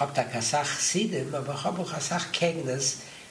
hab da kasach sidem aber hab auch kasach kegnes